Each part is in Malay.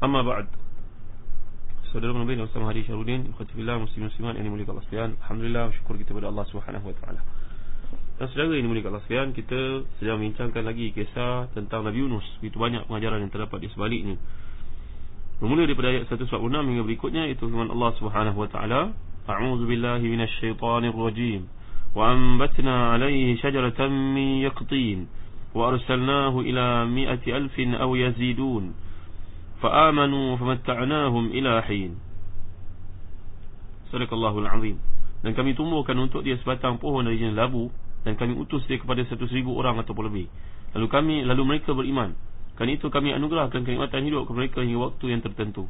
Amma ba'd. Saudara Nabi Nabi Ustaz Mahdi Syarudin Khatifillah Muslim Musliman Yang dimulikkan Allah sekalian. Alhamdulillah Syukur kita kepada Allah Subhanahu Wa Ta'ala. Dan saudara yang dimulikkan Allah sekalian Kita sedang membincangkan lagi Kisah tentang Nabi Yunus. Begitu banyak pengajaran yang terdapat di sebaliknya. Bermula daripada ayat 146 hingga berikutnya Itu firman Allah Subhanahu Wa Ta'ala A'udhu Billahi Minash Shaitanir Rajim. Wa ambatna alaihi syajaratan min yaqtin. Wa arsalnahu ila mi'ati alfin Aw yazidun. فآمنوا فمتعناهم إلى حين صدق الله العظيم dan kami tumbuhkan untuk dia sebatang pohon dari jenis labu dan kami utus dia kepada satu seribu orang ataupun lebih lalu kami lalu mereka beriman kerana itu kami anugerahkan kenikmatan hidup kepada mereka hingga waktu yang tertentu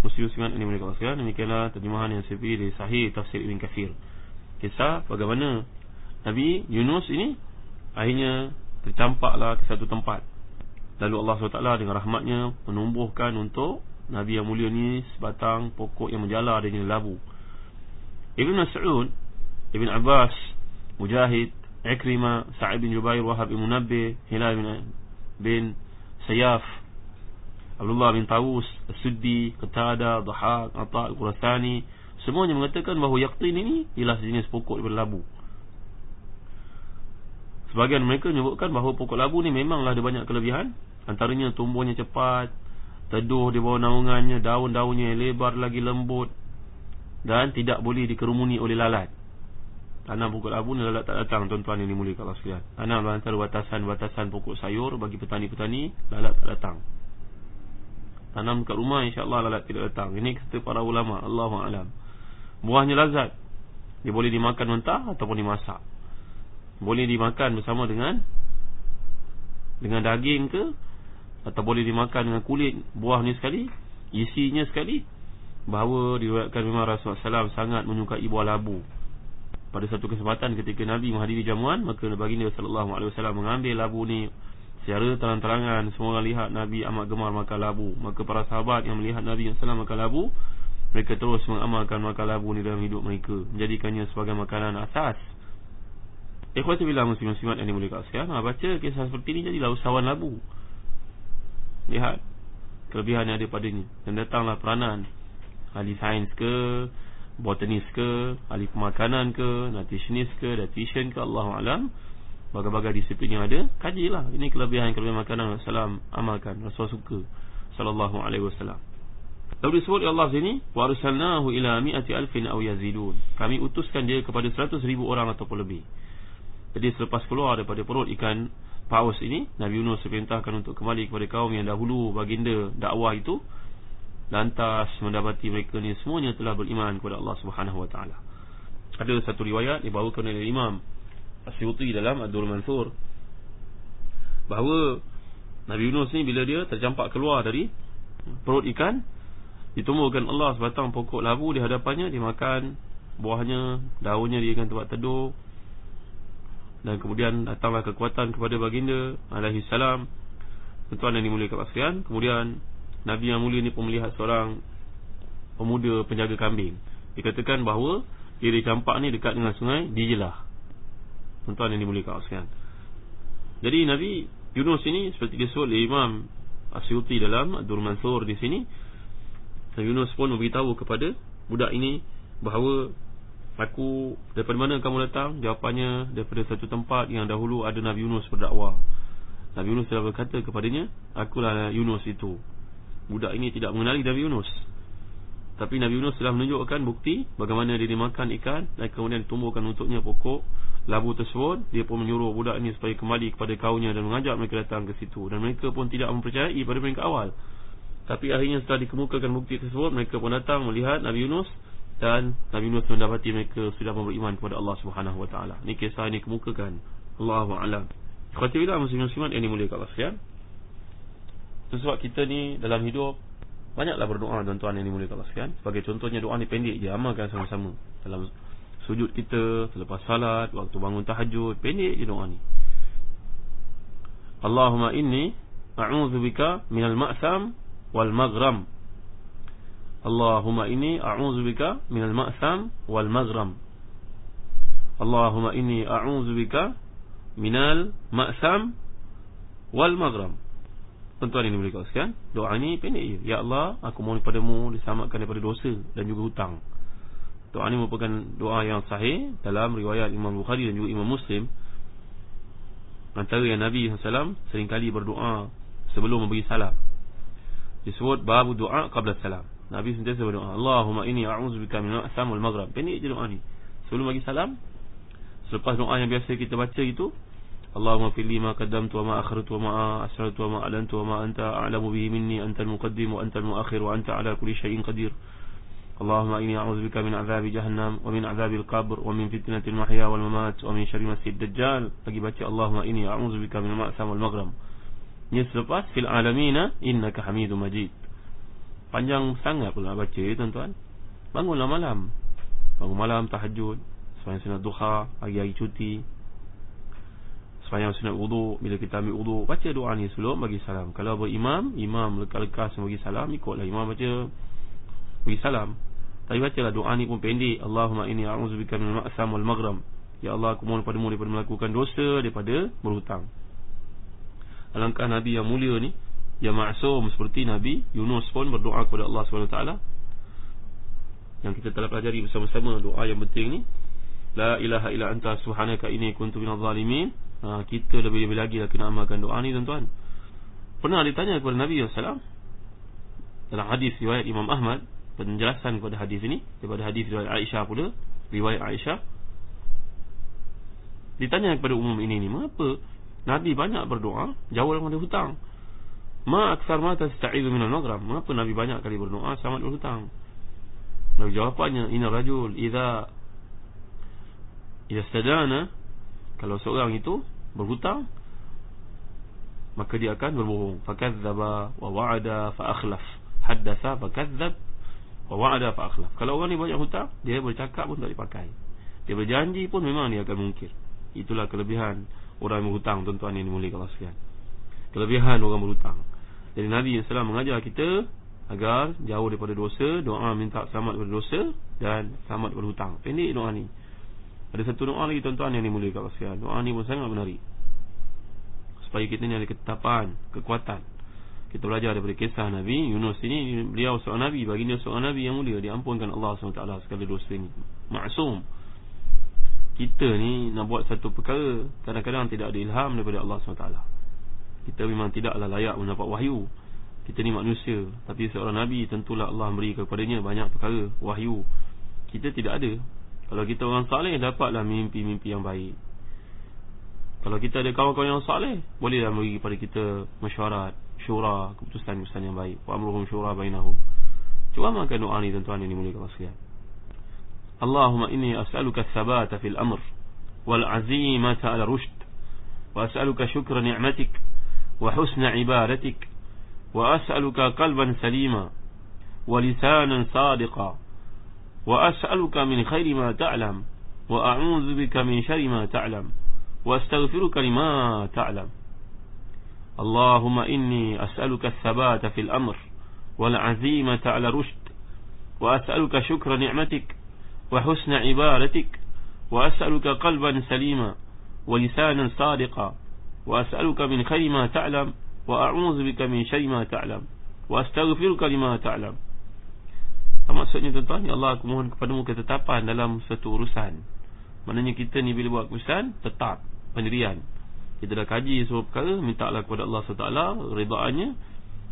Muslim-Musliman ini mereka sekalian demikianlah terjemahan yang saya pilih dari sahih tafsir Ibn Kathir kisah bagaimana Nabi Yunus ini akhirnya tercampaklah ke satu tempat Lalu Allah SWT dengan rahmatnya menumbuhkan untuk Nabi yang mulia ni sebatang pokok yang menjala dari labu. Ibn Mas'ud, Ibn Abbas, Mujahid, Ikrimah, Sa'id bin Jubair, Wahab bin Munabbih, Hilal bin, bin Sayyaf, Abdullah bin Tawus, As-Suddi, Qatada, Dhahak, Atta' Al-Qurathani Semuanya mengatakan bahawa yaktin ini ialah sejenis pokok daripada labu Sebagian mereka menyebutkan bahawa pokok labu ni memanglah ada banyak kelebihan. Antaranya tumbuhnya cepat Teduh di bawah naungannya Daun-daunnya lebar lagi lembut Dan tidak boleh dikerumuni oleh lalat. Tanam pokok labu ni lalat tak datang Tuan-tuan yang dimulikan Allah sekalian. Tanam antara batasan-batasan pokok sayur Bagi petani-petani Lalat tak datang. Tanam dekat rumah insyaAllah lalat tidak datang. Ini kata para ulama Allahu'alam Buahnya lazat. Dia boleh dimakan mentah ataupun dimasak Boleh dimakan bersama dengan Dengan daging ke? Atau boleh dimakan dengan kulit buah ni sekali isinya sekali? Bahawa diriwayatkan memang Rasulullah SAW sangat menyukai buah labu. Pada satu kesempatan ketika Nabi menghadiri jamuan maka baginda sallallahu alaihi wasallam mengambil labu ni secara terang-terangan. Semua orang lihat Nabi amat gemar makan labu. Maka para sahabat yang melihat Nabi sallallahu makan labu mereka terus mengamalkan makan labu ni dalam hidup mereka. Menjadikannya sebagai makanan asas Ikhwati billah muslim-muslimat yang dimuliakan sekalian baca kisah seperti ini jadilah usahawan labu. Lihat Kelebihan yang ada padanya. Dan datanglah peranan. Ahli sains ke Botanis ke Ahli pemakanan ke Nutritionist ke Dietitian ke Allahu'alam Bagai-bagai disiplin yang ada Kajilah. Ini kelebihan-kelebihan makanan Rasulullah amalkan Rasulullah suka. Sallallahu alaihi wasallam. Lalu disebut Allah sini Wa arsalnahu ila mi'ati alfin aw yazidun. Kami utuskan dia kepada seratus ribu orang ataupun lebih Jadi selepas keluar daripada perut ikan paus ini Nabi Yunus diperintahkan untuk kembali kepada kaum yang dahulu baginda dakwah itu lantas mendapati mereka ni semuanya telah beriman kepada Allah taala. Ada satu riwayat dibawakan oleh Imam Asyuti dalam Ad-Dur Mansur bahawa Nabi Yunus ni bila dia tercampak keluar dari perut ikan ditumbuhkan Allah sebatang pokok labu di hadapannya dimakan buahnya daunnya dia akan tempat teduh dan kemudian datanglah kekuatan kepada baginda alaihi salam tuan yang dimuliakan sekalian kemudian nabi yang mulia ni pun melihat seorang pemuda penjaga kambing. Dikatakan bahawa dia dicampak ni dekat dengan sungai dijelah. Tuan yang dimuliakan sekalian jadi nabi Yunus ini seperti disebut oleh Imam Asyuti dalam Abdul Mansur di sini Yunus pun memberitahu kepada budak ini bahawa Aku daripada mana kamu datang? Jawapannya daripada satu tempat yang dahulu ada Nabi Yunus berdakwah. Nabi Yunus telah berkata kepadanya, akulah Yunus itu. budak ini tidak mengenali Nabi Yunus tapi Nabi Yunus telah menunjukkan bukti bagaimana dia dimakan ikan dan kemudian tumbuhkan untuknya pokok labu tersebut dia pun menyuruh budak ini supaya kembali kepada kaumnya dan mengajak mereka datang ke situ dan mereka pun tidak mempercayai pada mereka awal tapi akhirnya setelah dikemukakan bukti tersebut mereka pun datang melihat Nabi Yunus dan Nabi Yunus mendapati mereka sudah beriman kepada Allah Subhanahu wa taala ini kisah ini kemukakan Allahu a'lam khatibillah muslim-muslimat yang dimuliakan Allah sekalian sebab kita ni dalam hidup Banyaklah berdoa tuan-tuan yang dimuliakan Allah sekalian. Sebagai contohnya doa ni pendek je, amalkan sama-sama. Dalam sujud kita, selepas salat, waktu bangun tahajud, pendek je doa ni. Allahumma inni a'udzubika minal ma'sam wal maghram. Allahumma inni a'udzubika minal ma'sam wal maghram. Allahumma inni a'udzubika minal ma'sam wal maghram. Tuan-tuan ini boleh katakan Doa ini pendek je. Ya Allah Aku mohon kepadamu Diselamatkan daripada dosa Dan juga hutang. Doa ini merupakan doa yang sahih Dalam riwayat Imam Bukhari Dan juga Imam Muslim. Antara yang Nabi SAW Seringkali berdoa Sebelum memberi salam. Disebut Babu doa Qabla salam نبي سنتسب اللهم إني أعوذ بك من Sam wal Maghrib. Pendek je doa ni. Sebelum bagi salam, selepas doa yang biasa kita baca itu, Allahumma fili ma qaddamtu wa ma akhartu wa ma asrartu wa ma alantu wa ma anta a'lamu bihi minni anta al-muqaddim wa anta al-muakhir wa anta ala kulli shay'in qadir. Allahumma ini a'udzubika min اللهم إني أعوذ بك من عذاب جهنم ومن عذاب al-mahya wal mamat wa min شر مسيح dajjal. lagi baca Allahumma inni a'udzubika min al-ma'sam wal maghrib. Ni selepas fil alamin innaka hamidum majid. Panjang sangat pula baca ya tuan-tuan. Bangunlah malam. Bangun malam tahajud, sembahyang sunat duha, pagi-pagi cuti, Sepanjang sunat wudu Bila kita ambil wudu Baca doa ni sebelum bagi salam. Kalau berimam Imam lekas-lekas bagi salam Ikutlah. Imam baca Bagi salam. Tapi bacalah doa ni pun pendek. Allahumma inni a'udzubika min ma'sam wal maghram. Ya Allah aku mohon padamu Daripada melakukan dosa Daripada berhutang. Alangkah Nabi yang mulia ni Yang maksum seperti Nabi Yunus pun berdoa kepada Allah SWT Yang kita telah pelajari bersama-sama Doa yang penting ni. La ilaha illa anta subhanaka inni kuntu minal zalimin. Ha, Kita lebih-lebih lagi lah kena amalkan doa ni tuan-tuan. Pernah ditanya kepada Nabi SAW Dalam hadis riwayat Imam Ahmad Penjelasan kepada hadis ini Daripada hadis riwayat Aisyah pula Riwayat Aisyah. Ditanya kepada umum ini ni Mengapa Nabi banyak berdoa Jauh dalam hutang Ma aksar mata sta'idu minal magram Mengapa Nabi banyak kali berdoa Selamat berhutang Nabi jawapannya Ina rajul Iza Iza stadana. Kalau seorang itu berhutang maka dia akan berbohong. Fakadzaba wa wa'ada fa akhlaf haddatha fakadzab wa wa'ada fa akhlaf kalau orang ni banyak hutang dia bercakap pun tak dipakai. Dia berjanji pun memang dia akan mungkir. Itulah kelebihan orang yang berhutang tuan-tuan yang dimuliakan Allah sekalian kelebihan orang berhutang jadi Nabi SAW mengajar kita agar jauh daripada dosa doa minta selamat daripada dosa dan selamat berhutang pendek doa ni ada satu doa lagi tuan-tuan yang dimuliakan Allah sekalian. Doa ni pun sangat menarik. Supaya kita ni ada ketetapan, kekuatan. Kita belajar daripada kisah Nabi Yunus ini beliau seorang nabi, bagi dia seorang nabi yang mulia, diampunkan Allah SWT segala dosa ini. Maksum. Kita ni nak buat satu perkara, kadang-kadang tidak ada ilham daripada Allah SWT. Kita memang tidaklah layak mendapat wahyu. Kita ni manusia, tapi seorang nabi tentulah Allah beri kepadanya banyak perkara wahyu. Kita tidak ada kalau kita orang saleh dapatlah mimpi-mimpi yang baik. Kalau kita ada kawan-kawan yang saleh, bolehlah bagi kepada kita mesyuarat, syura, keputusan-keputusan yang baik. Wa amruhum syura bainahum. Cuba makan doa ni tuan-tuan yang dimuliakan sekalian. Allahumma inni as'aluka ats-tsabata fil amr wal 'azimata 'ala rushd wa as'aluka wa as'aluka qalban salima wa lisanan sadiqan وأسألك من خير ما تعلم وأعوذ بك من شر ما تعلم وأستغفرك لما تعلم. اللهم إني أسألك الثبات في الأمر والعزيمة على رشد وأسألك شكر نعمتك وحسن عبادتك وأسألك قلبا سليما ولسانا صادقا. وأسألك من خير ما تعلم وأعوذ بك من شر ما تعلم وأستغفرك لما تعلم Apa maksudnya tuan-tuan? Ya Allah aku mohon kepadamu ketetapan dalam satu urusan. Maknanya kita ni bila buat keputusan, tetap pendirian. Kita dah kaji semua perkara, minta Allah kepada Allah SWT, redaannya.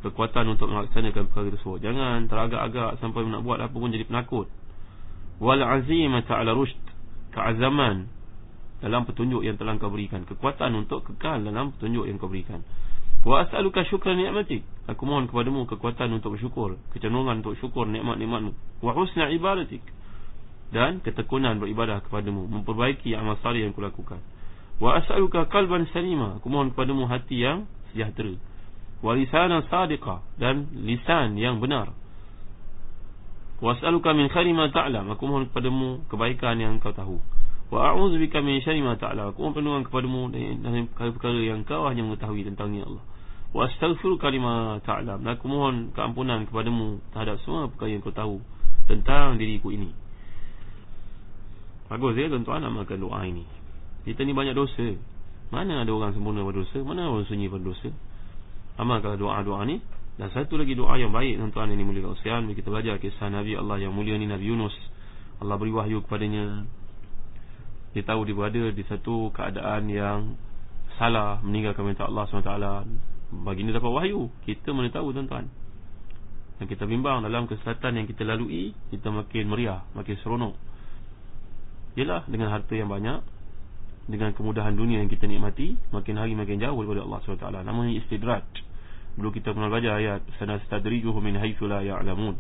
kekuatan untuk melaksanakan perkara tersebut. Jangan teragak-agak sampai nak buat apa pun jadi penakut. Wal azimata ala rushd, keazaman dalam petunjuk yang telah kau berikan, kekuatan untuk kekal dalam petunjuk yang kau berikan. Wa as'aluka syukran ni'matik. Aku mohon kepadamu kekuatan untuk bersyukur, kecenderungan untuk syukur nikmat-nikmatmu. Wa husna ibadatik. Dan ketekunan beribadah kepadamu, memperbaiki amal salih yang kulakukan. Wa as'aluka qalban salima. Aku mohon kepadamu hati yang sejahtera walisanan sadiqa dan lisan yang benar was'aluka min khairi ma ta'lam aku mohon kepadamu kebaikan yang kau tahu wa a'udzu bika min syarri ma ta'lam aku mohon perlindungan kepadamu dari perkara-perkara yang kau hanya mengetahui tentangnya Allah. Wa astaghfiruka lima ta'lam aku mohon keampunan kepadamu terhadap semua perkara yang kau tahu tentang diriku ini. Bagus ya tuan-tuan amalkan doa ini. Kita ni banyak dosa. Mana ada orang sempurna berdosa? Mana orang sunyi berdosa? Amalkan doa-doa ni. Dan satu lagi doa yang baik tuan-tuan ini mulia bila kita belajar kisah Nabi Allah yang mulia ni Nabi Yunus. Allah beri wahyu kepadanya dia tahu dia berada di satu keadaan yang salah meninggalkan perintah Allah SWT. Baginda dapat wahyu. Kita mana tahu tuan-tuan. Dan kita bimbang dalam kesesatan yang kita lalui kita makin meriah makin seronok. Ialah dengan harta yang banyak dengan kemudahan dunia yang kita nikmati makin hari makin jauh daripada Allah SWT. Namanya istidraj Dulu kita pernah baca ayat sanastadrijuhum min haitsu la ya'lamun.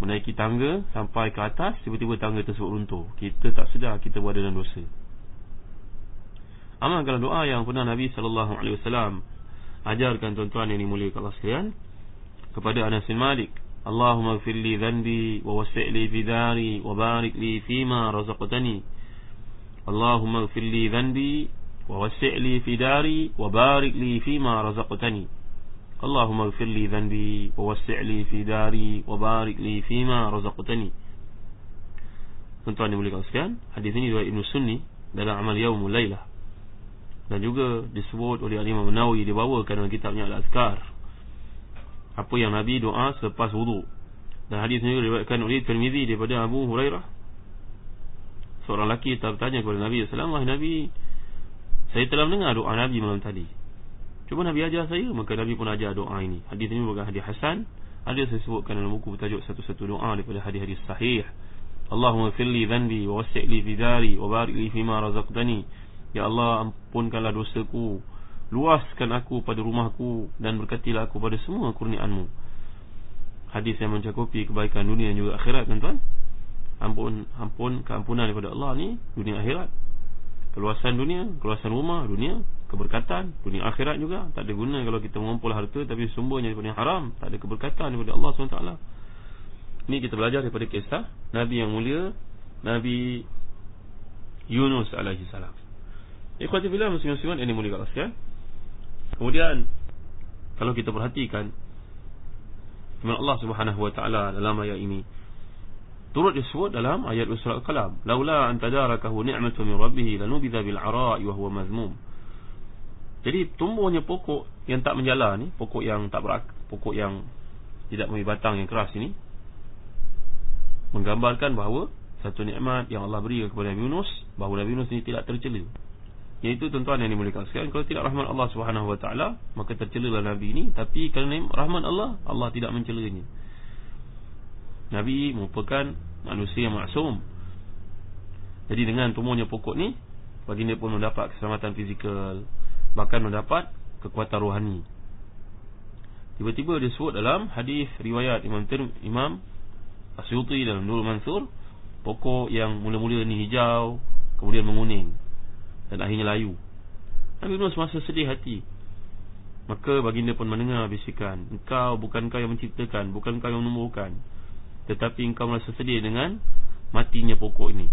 Menaiki tangga sampai ke atas tiba-tiba tangga tersebut runtuh. Kita tak sedar kita berada dalam dosa. Amalkan doa yang pernah Nabi sallallahu alaihi wasallam ajarkan tuan-tuan yang dimuliakan Allah sekalian kepada Anas bin Malik. Allahumma ighfir li dhanbi wa wasi' li fi dari wa barik li fi ma razaqtani. Allahumma ighfir li dhanbi wa wasi' li fi dari wa barik li fi ma razaqtani. Allahumma wa wasi' li fi dari wa barik li fi ma razaqtani. Tuan-tuan dimuliakan sekalian, hadis ini riwayat Ibn Sunni dalam amal yaumul lailah. Dan juga disebut oleh Imam Nawawi dibawakan dalam kitabnya Al-Azkar. Apa yang Nabi doa selepas wudu. Dan hadis ini diriwayatkan oleh Tirmizi daripada Abu Hurairah. Seorang lelaki bertanya kepada Nabi alaihi wasallam, "Nabi, saya telah mendengar doa Nabi malam tadi." Cuba Nabi ajar saya Maka Nabi pun ajar doa ini. Hadis ini bukan hadis Hasan. Ada saya sebutkan dalam buku bertajuk Satu-satu doa daripada hadis-hadis sahih. Allahumma firli dhanbi Wa wasi'li fidari Wa barik li fima razaqtani. Ya Allah ampunkanlah dosaku. Luaskan aku pada rumahku Dan berkatilah aku pada semua kurnianmu Hadis yang mencakupi kebaikan dunia dan juga akhirat tuan-tuan. Ampun, ampun keampunan daripada Allah ni Dunia akhirat. Keluasan dunia, keluasan rumah, dunia keberkatan dunia akhirat juga. Tak ada guna kalau kita mengumpul harta tapi sumbernya daripada yang haram. Tak ada keberkatan daripada Allah SWT ini kita belajar daripada kisah Nabi yang mulia Nabi Yunus alaihi salam. Ikhwati bila muslim-musliman ini mulia Allah sekalian. Kemudian kalau kita perhatikan firman Allah Subhanahu wa taala dalam ayat ini turut disebut dalam ayat surah al-qalam laula an tadarakahu ni'matu min rabbih lanubidha bil ara'i wa huwa mazmum jadi tumbuhnya pokok yang tak menjala ni, pokok yang tak berak, pokok yang tidak mempunyai batang yang keras ini menggambarkan bahawa satu nikmat yang Allah beri kepada Nabi Yunus bahawa Nabi Yunus ini tidak tercela. Iaitu tuan-tuan yang dimuliakan sekalian kalau tidak rahmat Allah taala maka tercelalah nabi ini tapi kerana rahmat Allah Allah tidak mencelanya. Nabi merupakan manusia yang maksum. Jadi dengan tumbuhnya pokok ni baginda pun mendapat keselamatan fizikal, bahkan mendapat kekuatan rohani. Tiba-tiba disebut dalam hadis riwayat Imam Tir Imam Asyuti dalam Nurul Mansur, pokok yang mula-mula ni hijau, kemudian menguning dan akhirnya layu. Nabi Yunus masa sedih hati. Maka baginda pun mendengar bisikan, "Engkau bukan kau yang menciptakan, bukan kau yang menumbuhkan, tetapi engkau merasa sedih dengan matinya pokok ini.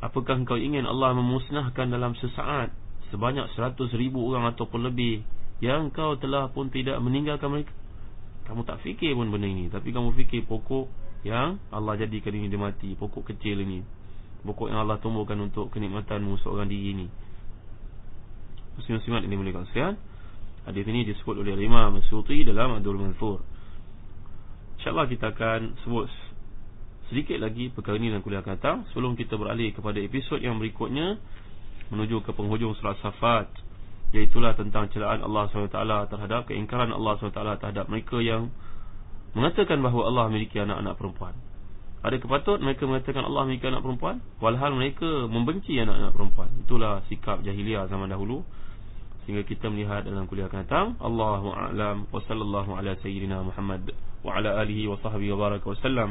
Apakah engkau ingin Allah memusnahkan dalam sesaat sebanyak seratus ribu orang ataupun lebih yang kau telah pun tidak meninggalkan mereka. Kamu tak fikir pun benda ini. Tapi kamu fikir pokok yang Allah jadikan ini dia mati. Pokok kecil ini. Pokok yang Allah tumbuhkan untuk kenikmatanmu seorang diri ini. Muslim-Muslimat ini boleh kasihan Hadis ini disebut oleh Imam Suti dalam Adul Mansur. InsyaAllah kita akan sebut sedikit lagi perkara ini dalam kuliah akan datang Sebelum kita beralih kepada episod yang berikutnya menuju ke penghujung surat Safat Iaitulah tentang celaan Allah SWT terhadap keingkaran Allah SWT terhadap mereka yang mengatakan bahawa Allah memiliki anak-anak perempuan. Ada kepatut mereka mengatakan Allah memiliki anak perempuan walhal mereka membenci anak-anak perempuan. Itulah sikap jahiliah zaman dahulu. Sehingga kita melihat dalam kuliah akan datang Allahu a'lam wa sallallahu ala sayyidina Muhammad wa ala alihi wa sahbihi wa baraka wa sallam.